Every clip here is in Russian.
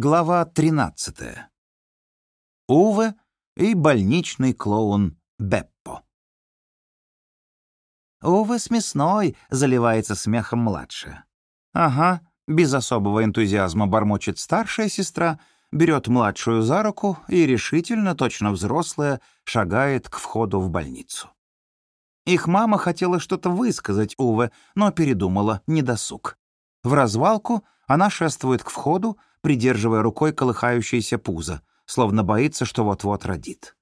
Глава 13. Уве и больничный клоун Беппо. «Уве смесной!» — заливается смехом младшая. «Ага», — без особого энтузиазма бормочет старшая сестра, берет младшую за руку и решительно, точно взрослая, шагает к входу в больницу. Их мама хотела что-то высказать Уве, но передумала, недосуг. В развалку она шествует к входу, придерживая рукой колыхающееся пузо, словно боится, что вот-вот родит.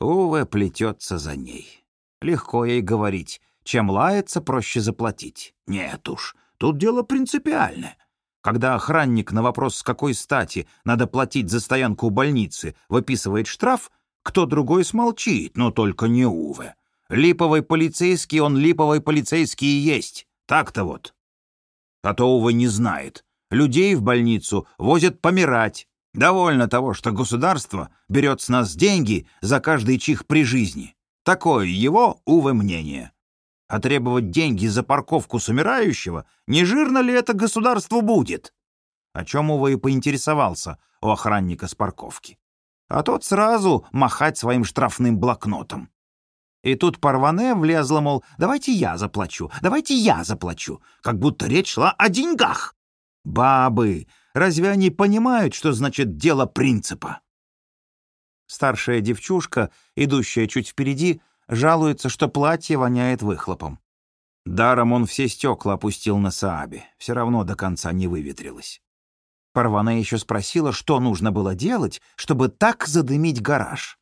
Уве плетется за ней. Легко ей говорить. Чем лаяться, проще заплатить. Нет уж, тут дело принципиальное. Когда охранник на вопрос, с какой стати надо платить за стоянку у больницы, выписывает штраф, кто другой смолчит, но только не Уве. Липовый полицейский, он липовый полицейский и есть. Так-то вот. А то Уве не знает. Людей в больницу возят помирать. Довольно того, что государство берет с нас деньги за каждый чих при жизни. Такое его, увы, мнение. А требовать деньги за парковку с умирающего, не жирно ли это государству будет? О чем, увы, и поинтересовался у охранника с парковки. А тот сразу махать своим штрафным блокнотом. И тут Парване влезла, мол, давайте я заплачу, давайте я заплачу, как будто речь шла о деньгах. Бабы! Разве они понимают, что значит дело принципа? Старшая девчушка, идущая чуть впереди, жалуется, что платье воняет выхлопом. Даром он все стекла опустил на Саабе, все равно до конца не выветрилось. Парвана еще спросила, что нужно было делать, чтобы так задымить гараж.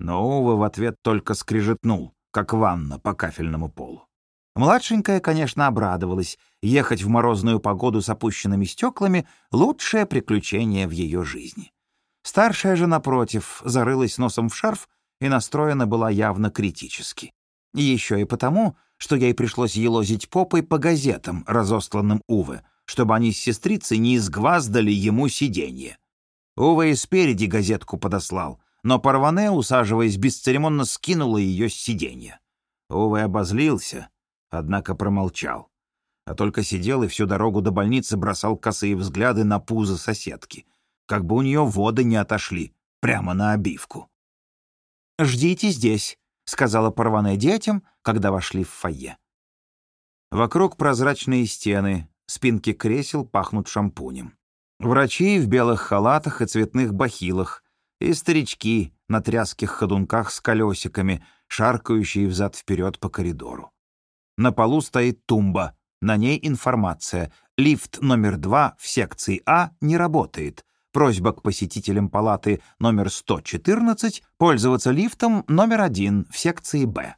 Но Ува в ответ только скрижетнул, как ванна по кафельному полу. Младшенькая, конечно, обрадовалась. Ехать в морозную погоду с опущенными стеклами — лучшее приключение в ее жизни. Старшая же, напротив, зарылась носом в шарф и настроена была явно критически. Еще и потому, что ей пришлось елозить попой по газетам, разосланным Уве, чтобы они с сестрицей не изгваздали ему сиденье. Уве и спереди газетку подослал, но Парване, усаживаясь бесцеремонно, скинула ее с сиденья. Уве обозлился — однако промолчал, а только сидел и всю дорогу до больницы бросал косые взгляды на пузо соседки, как бы у нее воды не отошли, прямо на обивку. «Ждите здесь», — сказала Парване детям, когда вошли в фойе. Вокруг прозрачные стены, спинки кресел пахнут шампунем. Врачи в белых халатах и цветных бахилах, и старички на тряских ходунках с колесиками, шаркающие взад-вперед по коридору. На полу стоит тумба. На ней информация. Лифт номер 2 в секции А не работает. Просьба к посетителям палаты номер 114 пользоваться лифтом номер 1 в секции Б.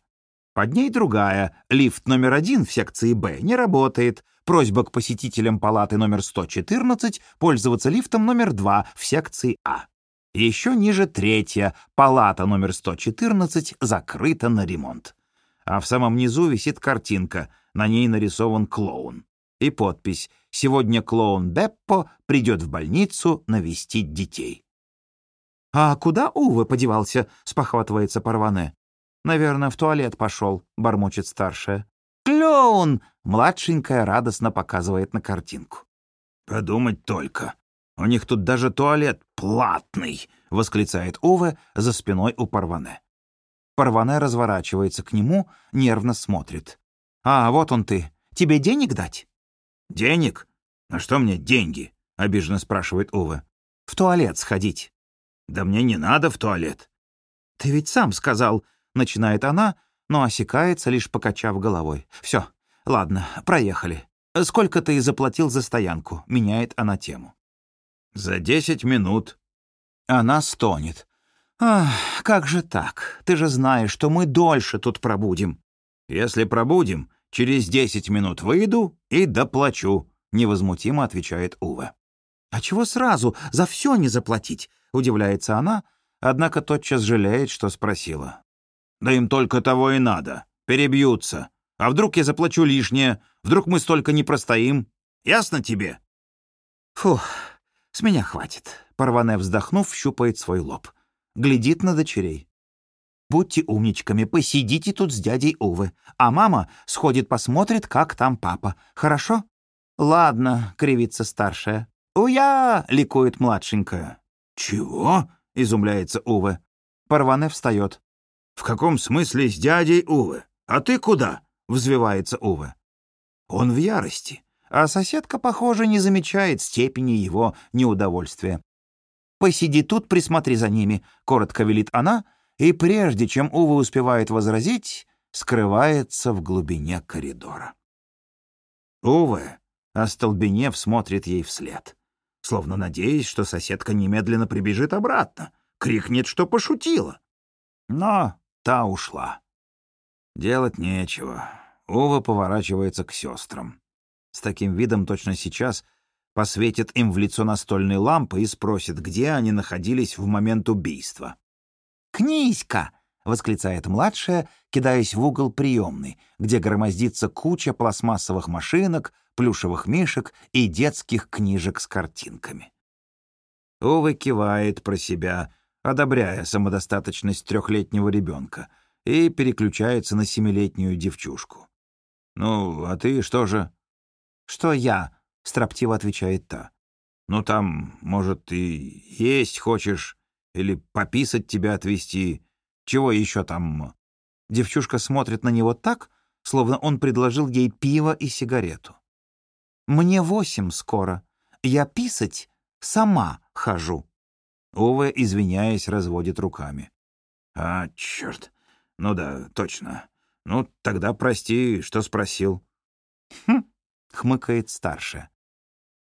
Под ней другая. Лифт номер 1 в секции Б не работает. Просьба к посетителям палаты номер 114 пользоваться лифтом номер 2 в секции А. Еще ниже третья. Палата номер 114 закрыта на ремонт а в самом низу висит картинка, на ней нарисован клоун. И подпись «Сегодня клоун Беппо придет в больницу навестить детей». «А куда Увы подевался?» — спохватывается Парване. «Наверное, в туалет пошел», — бормочет старшая. «Клоун!» — младшенькая радостно показывает на картинку. «Подумать только. У них тут даже туалет платный!» — восклицает Уве за спиной у Парване. Парване разворачивается к нему, нервно смотрит. «А, вот он ты. Тебе денег дать?» «Денег? На что мне деньги?» — обиженно спрашивает Уве. «В туалет сходить». «Да мне не надо в туалет». «Ты ведь сам сказал», — начинает она, но осекается, лишь покачав головой. «Все, ладно, проехали. Сколько ты заплатил за стоянку?» — меняет она тему. «За десять минут». Она стонет. «Ах, как же так? Ты же знаешь, что мы дольше тут пробудем». «Если пробудем, через десять минут выйду и доплачу», — невозмутимо отвечает Ува. «А чего сразу за все не заплатить?» — удивляется она, однако тотчас жалеет, что спросила. «Да им только того и надо. Перебьются. А вдруг я заплачу лишнее? Вдруг мы столько не простоим? Ясно тебе?» «Фух, с меня хватит», — Парване, вздохнув, щупает свой лоб глядит на дочерей. «Будьте умничками, посидите тут с дядей Увы, а мама сходит посмотрит, как там папа. Хорошо?» «Ладно», — кривится старшая. «Уя!» — ликует младшенькая. «Чего?» — изумляется Уве. Парване встает. «В каком смысле с дядей Уве? А ты куда?» — взвивается Уве. Он в ярости, а соседка, похоже, не замечает степени его неудовольствия. «Посиди тут, присмотри за ними», — коротко велит она, и прежде чем Уве успевает возразить, скрывается в глубине коридора. Уве, остолбенев, смотрит ей вслед, словно надеясь, что соседка немедленно прибежит обратно, крикнет, что пошутила. Но та ушла. Делать нечего. Ова поворачивается к сестрам. С таким видом точно сейчас посветит им в лицо настольной лампы и спросит, где они находились в момент убийства. «Князька!» — восклицает младшая, кидаясь в угол приемной, где громоздится куча пластмассовых машинок, плюшевых мишек и детских книжек с картинками. Ова кивает про себя, одобряя самодостаточность трехлетнего ребенка, и переключается на семилетнюю девчушку. «Ну, а ты что же?» «Что я?» — строптиво отвечает та. «Ну, там, может, ты есть хочешь, или пописать тебя отвезти. Чего еще там?» Девчушка смотрит на него так, словно он предложил ей пиво и сигарету. «Мне восемь скоро. Я писать сама хожу». Ова, извиняясь, разводит руками. «А, черт. Ну да, точно. Ну, тогда прости, что спросил». «Хм», — хмыкает старшая.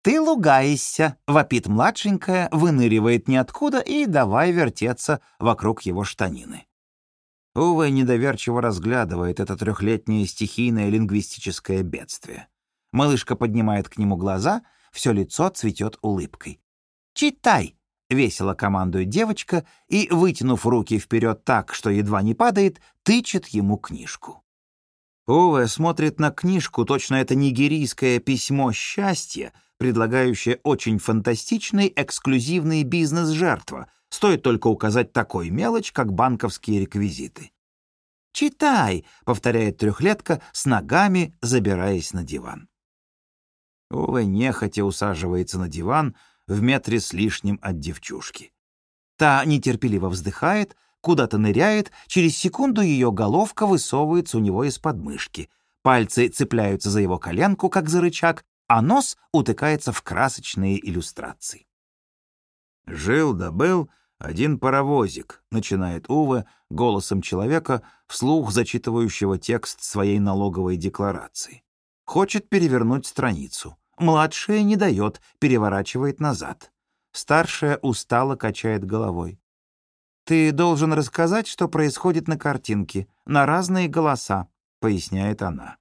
«Ты лугаешься», — вопит младшенькая, выныривает ниоткуда и давай вертеться вокруг его штанины. Ува недоверчиво разглядывает это трехлетнее стихийное лингвистическое бедствие. Малышка поднимает к нему глаза, все лицо цветет улыбкой. «Читай!» — весело командует девочка и, вытянув руки вперед так, что едва не падает, тычет ему книжку. Уве смотрит на книжку, точно это нигерийское письмо счастья, предлагающее очень фантастичный эксклюзивный бизнес-жертва. Стоит только указать такой мелочь, как банковские реквизиты. «Читай», — повторяет трехлетка, с ногами забираясь на диван. Уве нехотя усаживается на диван, в метре с лишним от девчушки. Та нетерпеливо вздыхает, куда-то ныряет, через секунду ее головка высовывается у него из подмышки. Пальцы цепляются за его коленку, как за рычаг, а нос утыкается в красочные иллюстрации. «Жил да был один паровозик», — начинает Уве голосом человека, вслух зачитывающего текст своей налоговой декларации. Хочет перевернуть страницу. Младшая не дает, переворачивает назад. Старшая устало качает головой. «Ты должен рассказать, что происходит на картинке, на разные голоса», — поясняет она.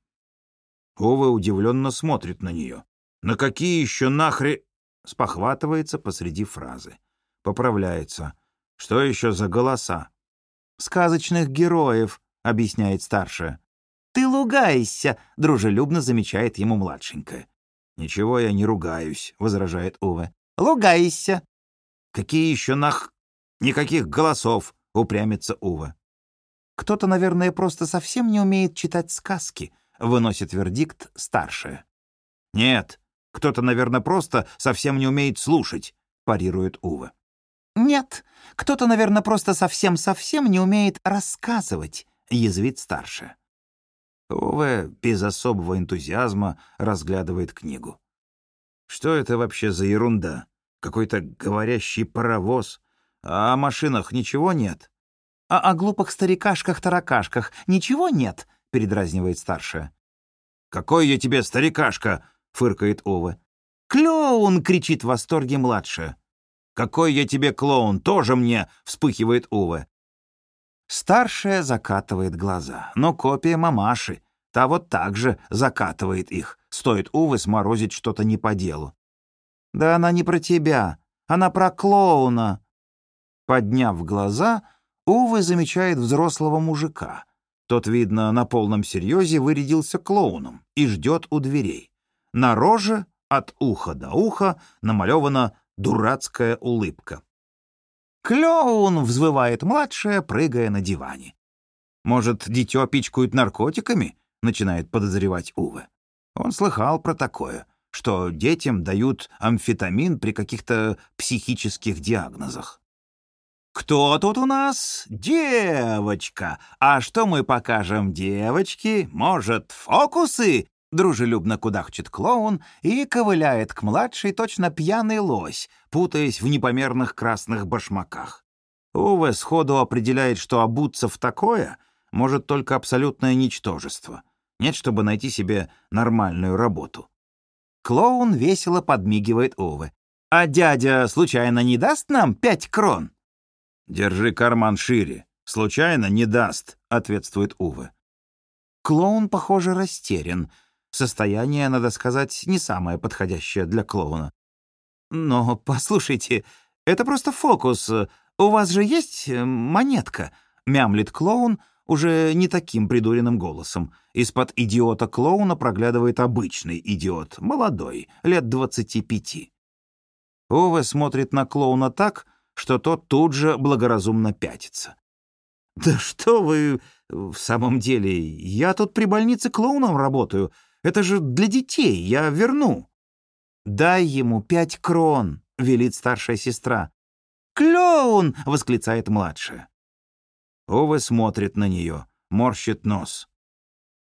Ова удивленно смотрит на нее. «На какие еще нахре...» Спохватывается посреди фразы. Поправляется. «Что еще за голоса?» «Сказочных героев», — объясняет старшая. «Ты лугаешься», — дружелюбно замечает ему младшенькая. «Ничего я не ругаюсь», — возражает Уве. «Лугаешься». «Какие еще нах... Никаких голосов», — упрямится Уве. «Кто-то, наверное, просто совсем не умеет читать сказки», — выносит вердикт старшая. «Нет, кто-то, наверное, просто совсем не умеет слушать», — парирует Уве. «Нет, кто-то, наверное, просто совсем-совсем не умеет рассказывать», — язвит старшая. Уве без особого энтузиазма разглядывает книгу. Что это вообще за ерунда? Какой-то говорящий паровоз? А о машинах ничего нет? А о глупых старикашках-таракашках ничего нет? Передразнивает старшая. «Какой я тебе старикашка?» — фыркает Ова. «Клоун!» — кричит в восторге младшая. «Какой я тебе клоун? Тоже мне!» — вспыхивает Ова. Старшая закатывает глаза, но копия мамаши. Та вот так же закатывает их. Стоит Увы сморозить что-то не по делу. «Да она не про тебя, она про клоуна!» Подняв глаза, Увы замечает взрослого мужика. Тот, видно, на полном серьезе вырядился клоуном и ждет у дверей. На роже от уха до уха намалевана дурацкая улыбка. «Клоун!» — взвывает младшая, прыгая на диване. «Может, дитё пичкают наркотиками?» — начинает подозревать Уве. Он слыхал про такое, что детям дают амфетамин при каких-то психических диагнозах. «Кто тут у нас? Девочка! А что мы покажем девочке? Может, фокусы?» Дружелюбно кудахчет клоун и ковыляет к младшей точно пьяный лось, путаясь в непомерных красных башмаках. Уве сходу определяет, что обуться в такое может только абсолютное ничтожество. Нет, чтобы найти себе нормальную работу. Клоун весело подмигивает Уве. «А дядя случайно не даст нам пять крон?» «Держи карман шире. Случайно не даст», — ответствует Уве. Клоун, похоже, растерян. Состояние, надо сказать, не самое подходящее для клоуна. «Но, послушайте, это просто фокус. У вас же есть э, монетка?» — мямлит клоун уже не таким придуренным голосом. Из-под идиота-клоуна проглядывает обычный идиот, молодой, лет двадцати пяти. Уве смотрит на клоуна так, что тот тут же благоразумно пятится. «Да что вы... В самом деле, я тут при больнице клоуном работаю. Это же для детей, я верну». «Дай ему пять крон», — велит старшая сестра. «Клоун!» — восклицает младшая. Ова смотрит на нее, морщит нос.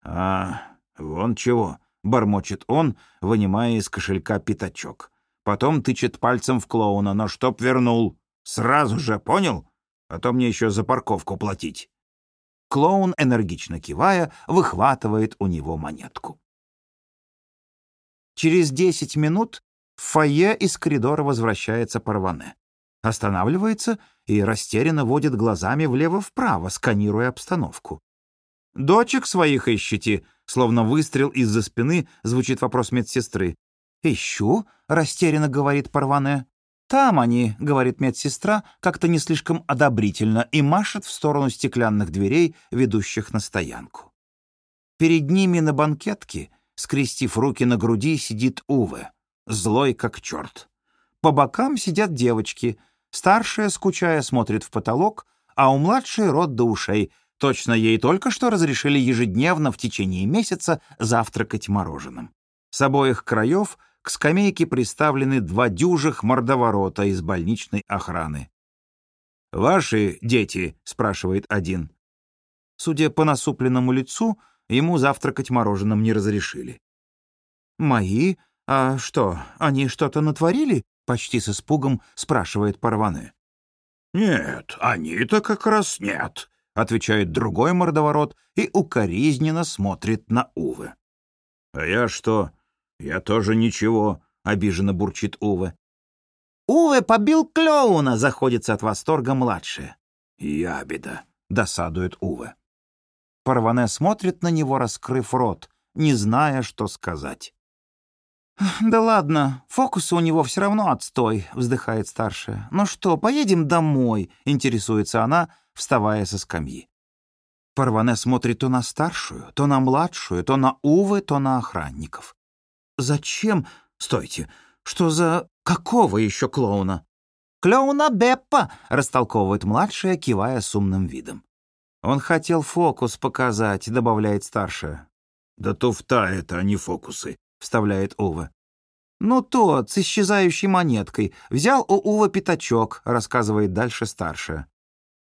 «А, вон чего», — бормочет он, вынимая из кошелька пятачок. Потом тычет пальцем в клоуна, но чтоб вернул. Сразу же, понял? А то мне еще за парковку платить. Клоун, энергично кивая, выхватывает у него монетку. Через десять минут в фойе из коридора возвращается Парване. Останавливается и растерянно водит глазами влево-вправо, сканируя обстановку. «Дочек своих ищите?» Словно выстрел из-за спины звучит вопрос медсестры. «Ищу», — растерянно говорит Парване. «Там они», — говорит медсестра, как-то не слишком одобрительно и машет в сторону стеклянных дверей, ведущих на стоянку. Перед ними на банкетке, скрестив руки на груди, сидит Уве, злой как черт. По бокам сидят девочки, старшая, скучая, смотрит в потолок, а у младшей рот до ушей. Точно ей только что разрешили ежедневно в течение месяца завтракать мороженым. С обоих краев — к скамейке приставлены два дюжих мордоворота из больничной охраны. «Ваши дети?» — спрашивает один. Судя по насупленному лицу, ему завтракать мороженым не разрешили. «Мои? А что, они что-то натворили?» — почти с испугом спрашивает Парване. «Нет, они-то как раз нет», — отвечает другой мордоворот и укоризненно смотрит на Увы. «А я что, «Я тоже ничего», — обиженно бурчит Уве. «Уве побил клоуна!» — заходится от восторга младшая. «Ябеда!» — досадует Уве. Парване смотрит на него, раскрыв рот, не зная, что сказать. «Да ладно, фокусы у него все равно отстой», — вздыхает старшая. «Ну что, поедем домой?» — интересуется она, вставая со скамьи. Парване смотрит то на старшую, то на младшую, то на Увы, то на охранников. Зачем? Стойте. Что за... Какого еще клоуна? «Клоуна Беппа!» — растолковывает младшая, кивая с умным видом. «Он хотел фокус показать», — добавляет старшая. «Да туфта это, а не фокусы», — вставляет Ува. «Ну тот, с исчезающей монеткой. Взял у Ува пятачок», — рассказывает дальше старшая.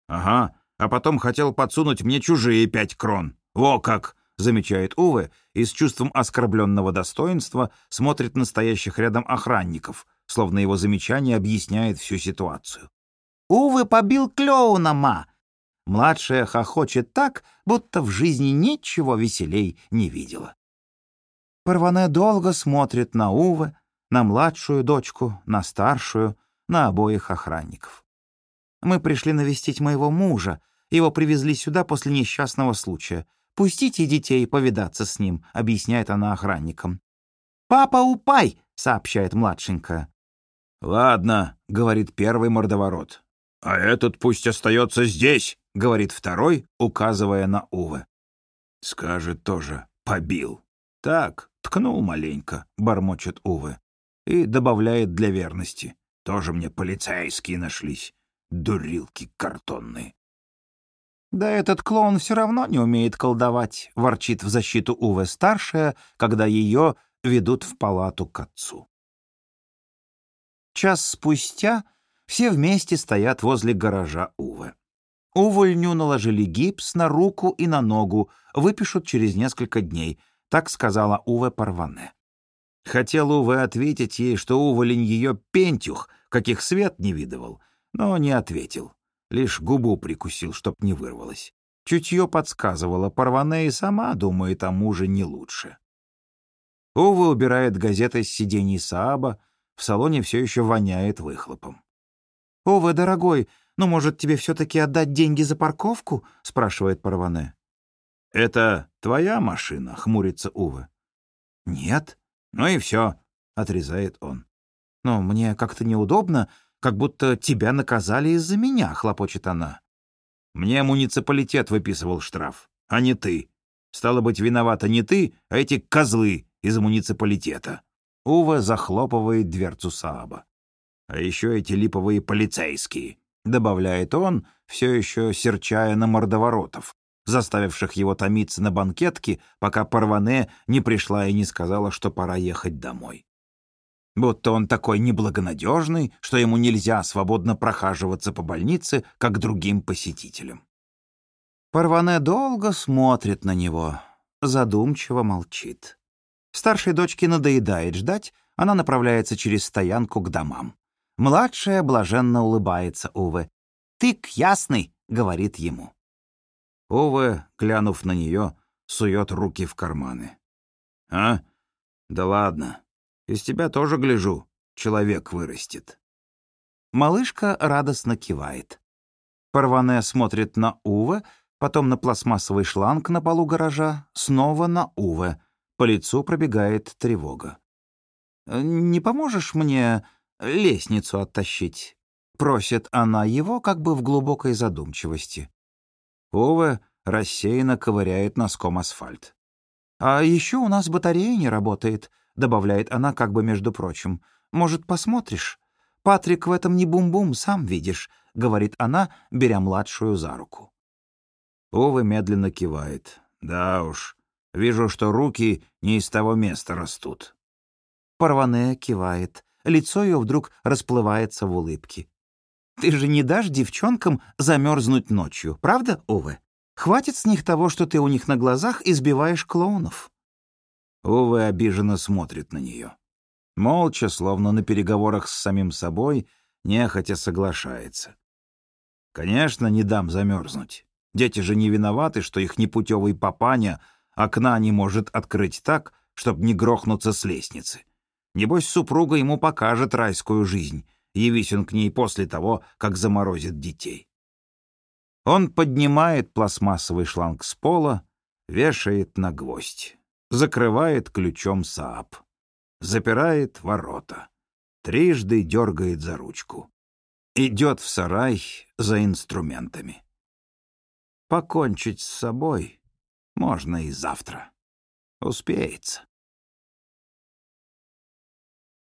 «Ага, а потом хотел подсунуть мне чужие пять крон. Во как!» Замечает Уве и с чувством оскорбленного достоинства смотрит на стоящих рядом охранников, словно его замечание объясняет всю ситуацию. «Уве побил клоуна, ма!» Младшая хохочет так, будто в жизни ничего веселей не видела. Парване долго смотрит на Уве, на младшую дочку, на старшую, на обоих охранников. Мы пришли навестить моего мужа. Его привезли сюда после несчастного случая. «Пустите детей повидаться с ним», — объясняет она охранникам. «Папа, упай!» — сообщает младшенькая. «Ладно», — говорит первый мордоворот. «А этот пусть остается здесь», — говорит второй, указывая на Уве. Скажет тоже «побил». «Так, ткнул маленько», — бормочет Уве. И добавляет для верности. «Тоже мне полицейские нашлись. Дурилки картонные». «Да этот клоун все равно не умеет колдовать», — ворчит в защиту Уве старшая, когда ее ведут в палату к отцу. Час спустя все вместе стоят возле гаража Уве. Увольню наложили гипс на руку и на ногу, выпишут через несколько дней, так сказала Уве Парване. Хотел Уве ответить ей, что уволень ее пентюх, каких свет не видывал, но не ответил. Лишь губу прикусил, чтоб не вырвалось. Чутье подсказывало, Парване и сама думает о муже не лучше. Уве убирает газеты с сидений Сааба, в салоне все еще воняет выхлопом. «Уве, дорогой, ну, может, тебе все-таки отдать деньги за парковку?» — спрашивает Парване. «Это твоя машина?» — хмурится Уве. «Нет». «Ну и все», — отрезает он. «Но мне как-то неудобно, как будто тебя наказали из-за меня», — хлопочет она. «Мне муниципалитет выписывал штраф, а не ты. Стало быть, виновата не ты, а эти козлы из муниципалитета». Ува захлопывает дверцу Сааба. «А еще эти липовые полицейские», — добавляет он, все еще серчая на мордоворотов, заставивших его томиться на банкетке, пока Парване не пришла и не сказала, что пора ехать домой. Будто он такой неблагонадежный, что ему нельзя свободно прохаживаться по больнице, как другим посетителям. Парване долго смотрит на него, задумчиво молчит. Старшей дочке надоедает ждать, она направляется через стоянку к домам. Младшая блаженно улыбается Уве. «Ты ясный», — говорит ему. Уве, глянув на нее, сует руки в карманы. «А? Да ладно. Из тебя тоже гляжу. Человек вырастет». Малышка радостно кивает. Парване смотрит на Уве, потом на пластмассовый шланг на полу гаража, снова на Уве — по лицу пробегает тревога. «Не поможешь мне лестницу оттащить?» — просит она его как бы в глубокой задумчивости. Уве рассеянно ковыряет носком асфальт. «А еще у нас батарея не работает», — добавляет она как бы между прочим. «Может, посмотришь? Патрик в этом не бум-бум, сам видишь», — говорит она, беря младшую за руку. Уве медленно кивает. «Да уж, Вижу, что руки не из того места растут». Парване кивает. Лицо ее вдруг расплывается в улыбке. «Ты же не дашь девчонкам замерзнуть ночью, правда, Уве? Хватит с них того, что ты у них на глазах избиваешь клоунов». Уве обиженно смотрит на нее. Молча, словно на переговорах с самим собой, нехотя соглашается. «Конечно, не дам замерзнуть. Дети же не виноваты, что их непутевый папаня — Окна не может открыть так, чтобы не грохнуться с лестницы. Небось, супруга ему покажет райскую жизнь, явись он к ней после того, как заморозит детей. Он поднимает пластмассовый шланг с пола, вешает на гвоздь, закрывает ключом Саап, запирает ворота, трижды дергает за ручку. Идет в сарай за инструментами. Покончить с собой можно и завтра. Успеется.